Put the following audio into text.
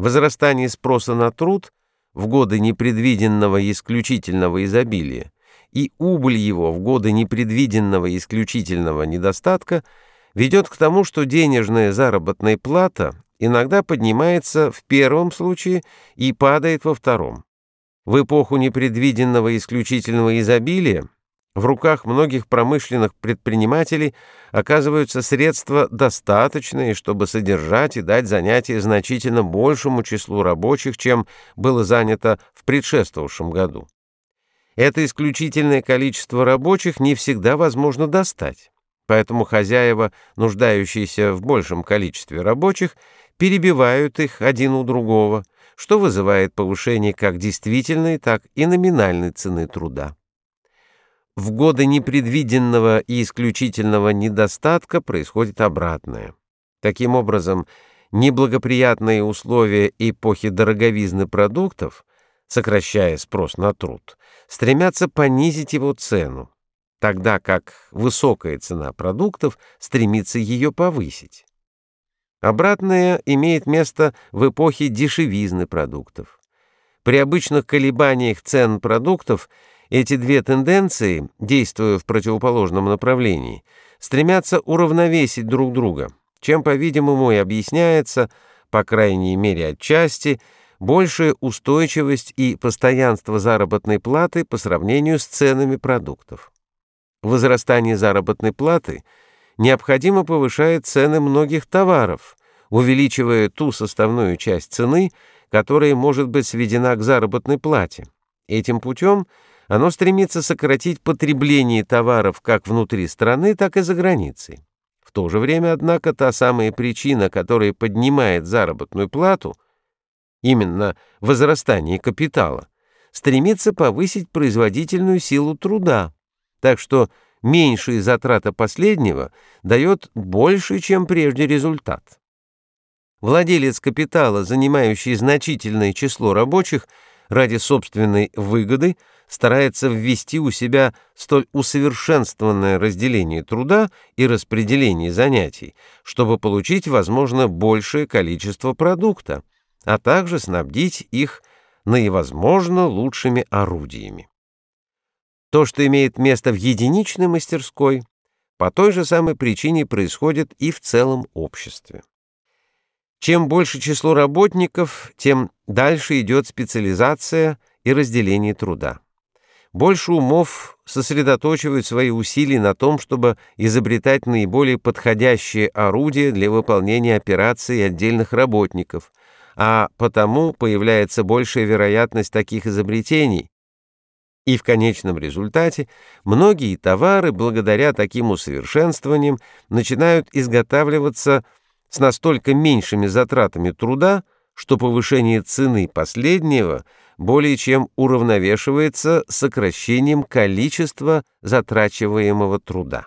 Возрастание спроса на труд в годы непредвиденного исключительного изобилия и убыль его в годы непредвиденного исключительного недостатка ведет к тому, что денежная заработная плата иногда поднимается в первом случае и падает во втором. В эпоху непредвиденного исключительного изобилия в руках многих промышленных предпринимателей оказываются средства достаточные, чтобы содержать и дать занятие значительно большему числу рабочих, чем было занято в предшествовавшем году. Это исключительное количество рабочих не всегда возможно достать, поэтому хозяева, нуждающиеся в большем количестве рабочих, перебивают их один у другого, что вызывает повышение как действительной, так и номинальной цены труда. В годы непредвиденного и исключительного недостатка происходит обратное. Таким образом, неблагоприятные условия эпохи дороговизны продуктов, сокращая спрос на труд, стремятся понизить его цену, тогда как высокая цена продуктов стремится ее повысить. Обратное имеет место в эпохе дешевизны продуктов. При обычных колебаниях цен продуктов эти две тенденции, действуя в противоположном направлении, стремятся уравновесить друг друга, чем, по-видимому, и объясняется, по крайней мере отчасти, большая устойчивость и постоянство заработной платы по сравнению с ценами продуктов. Возрастание заработной платы – необходимо повышает цены многих товаров, увеличивая ту составную часть цены, которая может быть сведена к заработной плате. Этим путем оно стремится сократить потребление товаров как внутри страны, так и за границей. В то же время, однако, та самая причина, которая поднимает заработную плату, именно возрастание капитала, стремится повысить производительную силу труда, так что меньшая затрата последнего дает больше, чем прежде результат. Владелец капитала, занимающий значительное число рабочих, ради собственной выгоды старается ввести у себя столь усовершенствованное разделение труда и распределение занятий, чтобы получить, возможно, большее количество продукта, а также снабдить их наивозможно лучшими орудиями. То, что имеет место в единичной мастерской, по той же самой причине происходит и в целом обществе. Чем больше число работников, тем дальше идет специализация и разделение труда. Больше умов сосредоточивают свои усилия на том, чтобы изобретать наиболее подходящие орудия для выполнения операций отдельных работников, а потому появляется большая вероятность таких изобретений, и в конечном результате многие товары, благодаря таким усовершенствованиям, начинают изготавливаться с настолько меньшими затратами труда, что повышение цены последнего более чем уравновешивается сокращением количества затрачиваемого труда.